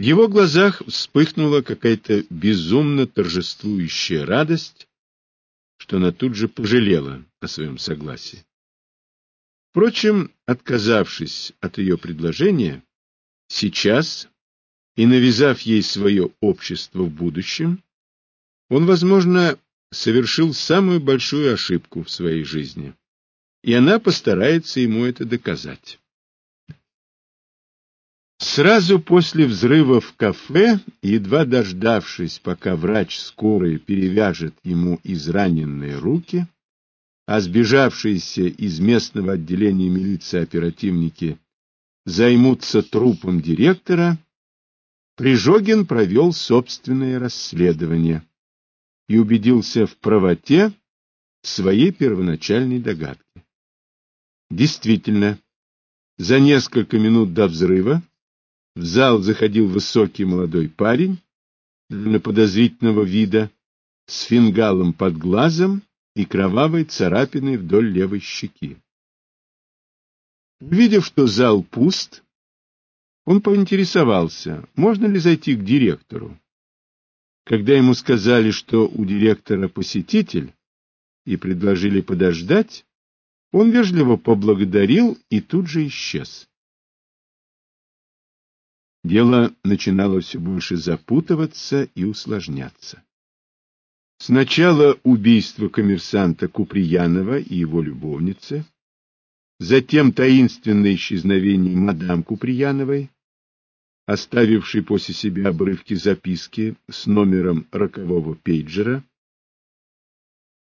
В его глазах вспыхнула какая-то безумно торжествующая радость, что она тут же пожалела о своем согласии. Впрочем, отказавшись от ее предложения, сейчас и навязав ей свое общество в будущем, он, возможно, совершил самую большую ошибку в своей жизни, и она постарается ему это доказать. Сразу после взрыва в кафе, едва дождавшись, пока врач скорой перевяжет ему израненные руки, а сбежавшиеся из местного отделения милиции оперативники займутся трупом директора, Прижогин провел собственное расследование и убедился в правоте своей первоначальной догадки. Действительно, за несколько минут до взрыва в зал заходил высокий молодой парень, на подозрительного вида, с фингалом под глазом и кровавой царапиной вдоль левой щеки. Увидев, что зал пуст, он поинтересовался, можно ли зайти к директору. Когда ему сказали, что у директора посетитель, и предложили подождать, он вежливо поблагодарил и тут же исчез. Дело начинало все больше запутываться и усложняться. Сначала убийство коммерсанта Куприянова и его любовницы, затем таинственное исчезновение мадам Куприяновой, оставившей после себя обрывки записки с номером рокового пейджера,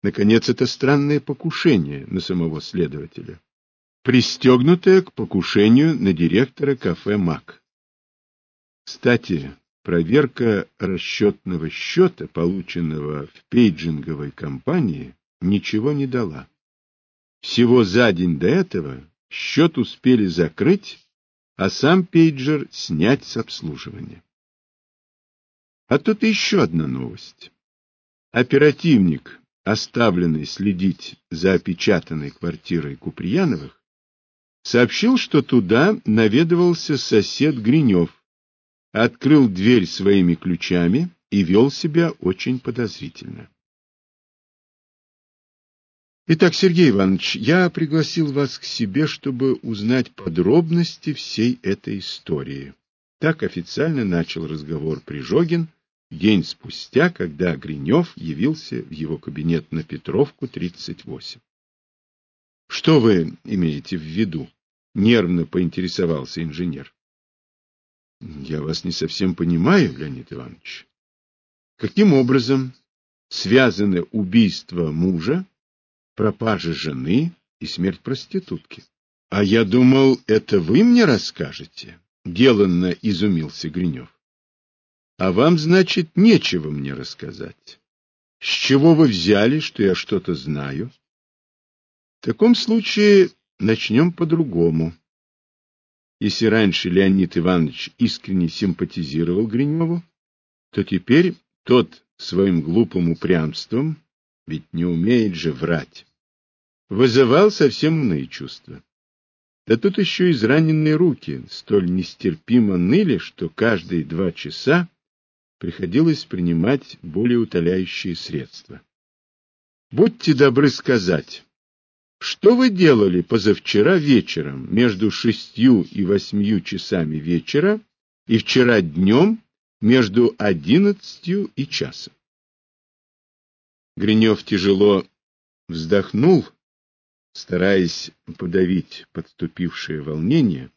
наконец, это странное покушение на самого следователя, пристегнутое к покушению на директора кафе «Мак». Кстати, проверка расчетного счета, полученного в пейджинговой компании, ничего не дала. Всего за день до этого счет успели закрыть, а сам пейджер снять с обслуживания. А тут еще одна новость. Оперативник, оставленный следить за опечатанной квартирой Куприяновых, сообщил, что туда наведывался сосед Гринев, открыл дверь своими ключами и вел себя очень подозрительно. Итак, Сергей Иванович, я пригласил вас к себе, чтобы узнать подробности всей этой истории. Так официально начал разговор Прижогин день спустя, когда Гринев явился в его кабинет на Петровку, 38. — Что вы имеете в виду? — нервно поинтересовался инженер. Я вас не совсем понимаю, Леонид Иванович. Каким образом связаны убийство мужа, пропажа жены и смерть проститутки? А я думал, это вы мне расскажете, деланно изумился Гринев. А вам, значит, нечего мне рассказать. С чего вы взяли, что я что-то знаю? В таком случае начнем по-другому. Если раньше Леонид Иванович искренне симпатизировал Гриневу, то теперь тот своим глупым упрямством, ведь не умеет же врать, вызывал совсем иные чувства. Да тут еще израненные руки столь нестерпимо ныли, что каждые два часа приходилось принимать более утоляющие средства. Будьте добры сказать, что вы делали позавчера вечером между шестью и восьмью часами вечера и вчера днем между одиннадцатью и часом? Гринев тяжело вздохнул, стараясь подавить подступившее волнение.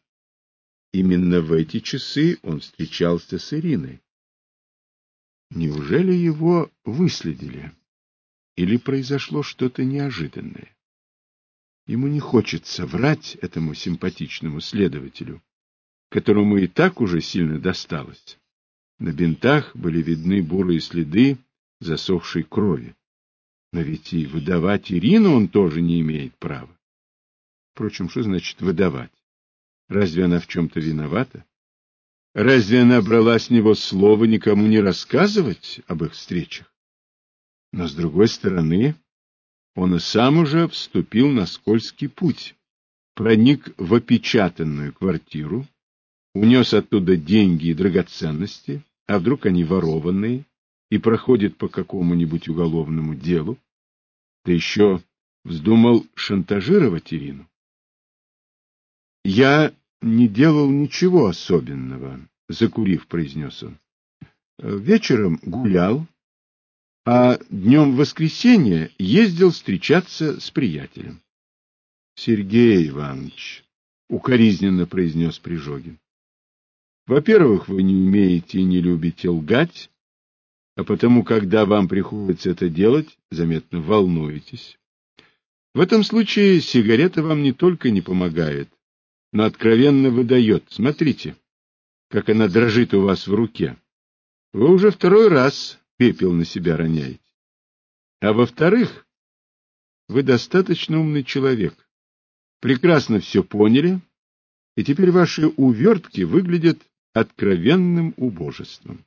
Именно в эти часы он встречался с Ириной. Неужели его выследили? Или произошло что-то неожиданное? Ему не хочется врать этому симпатичному следователю, которому и так уже сильно досталось. На бинтах были видны бурые следы засохшей крови. Но ведь и выдавать Ирину он тоже не имеет права. Впрочем, что значит выдавать? Разве она в чем-то виновата? Разве она брала с него слово никому не рассказывать об их встречах? Но, с другой стороны, он и сам уже вступил на скользкий путь, проник в опечатанную квартиру, унес оттуда деньги и драгоценности, а вдруг они ворованные и проходят по какому-нибудь уголовному делу, ты еще вздумал шантажировать Ирину? Я не делал ничего особенного, закурив, произнес он. Вечером гулял, а днем воскресенья ездил встречаться с приятелем. — Сергей Иванович, — укоризненно произнес Прижогин, — во-первых, вы не умеете и не любите лгать, а потому, когда вам приходится это делать, заметно волнуетесь. В этом случае сигарета вам не только не помогает, но откровенно выдает. Смотрите, как она дрожит у вас в руке. Вы уже второй раз пепел на себя роняете. А во-вторых, вы достаточно умный человек. Прекрасно все поняли, и теперь ваши увертки выглядят откровенным убожеством.